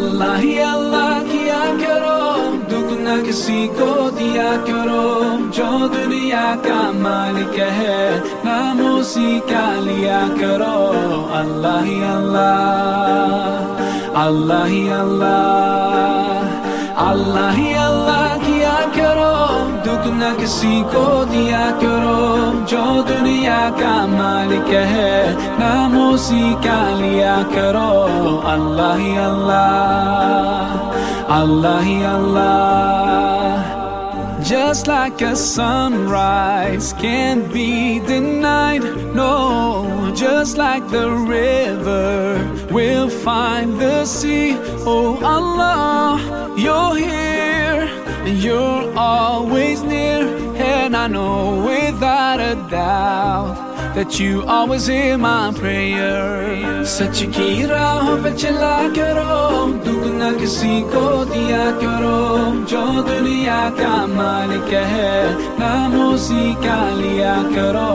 अल्लाह ही अल्लाह किया करो दुख न किसी को दिया करो जो दुनिया का मालिक है नाम उसी का लिया करो अल्लाह ही अल्लाह अल्लाह ही अल्लाह अल्लाह ही अल्लाह किया करो दुख न किसी को दिया करो जो दुनिया का मालिक है नाम उसी का लिया करो अल्लाह ही अल्लाह अल्लाह ही अल्लाह Just like a sunrise can't be denied. No, just like the river will find the sea. Oh Allah, you're here and you're always near. And I know without a doubt that you always hear my prayer. सच की राह पे चला करो दुख न किसी को दिया करो जो दुनिया का मालिक है नाम उसी का लिया करो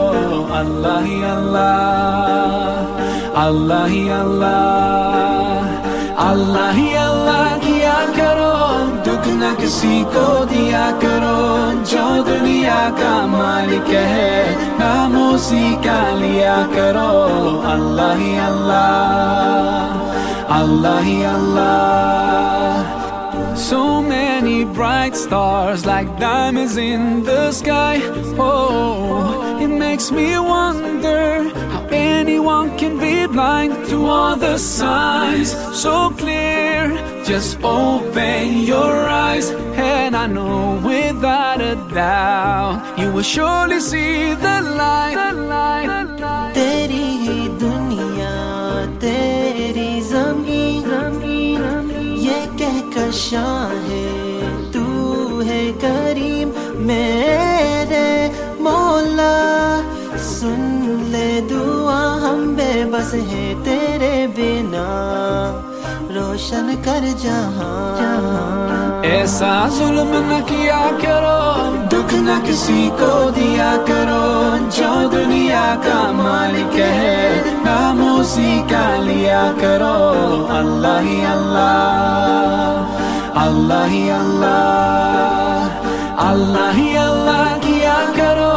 अल्लाह ही अल्लाह अल्लाह ही अल्लाह अल्लाह ही अल्लाह किया करो दुख न किसी को दिया करो जो दुनिया का मालिक है नाम उसी का लिया करो अल्लाह ही अल्लाह अल्लाह ही अल्लाह So many bright stars like diamonds in the sky. Oh, it makes me wonder how anyone can be blind to all the signs so clear. Just open your eyes, and I know without a doubt you will surely see the light. The light, the light. तेरी ही दुनिया तेरी ज़मीन ये कहकर है तू है करीम मेरे मौला सुन ले दुआ हम बेबस है तेरे बिना रोशन कर जहाँ ऐसा जुल्म न किया करो, दुख न किसी को दिया करो। जो दुनिया का मालिक है, नाम उसी का लिया करो। अल्लाह ही अल्लाह अल्लाह ही अल्लाह अल्लाह ही अल्लाह किया करो।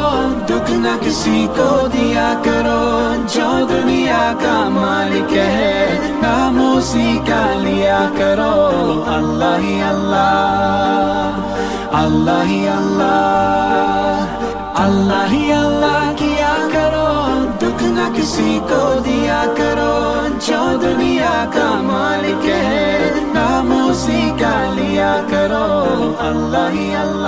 दुख न किसी को दिया करो। जो दुनिया का मालिक है उसी लिया करो। अल्लाह ही अल्लाह अल्लाह ही अल्लाह अल्लाह ही अल्लाह किया करो। दुख न किसी को दिया करो। जो दुनिया का मालिक है, नाम उसी लिया करो। अल्लाह ही अल्लाह।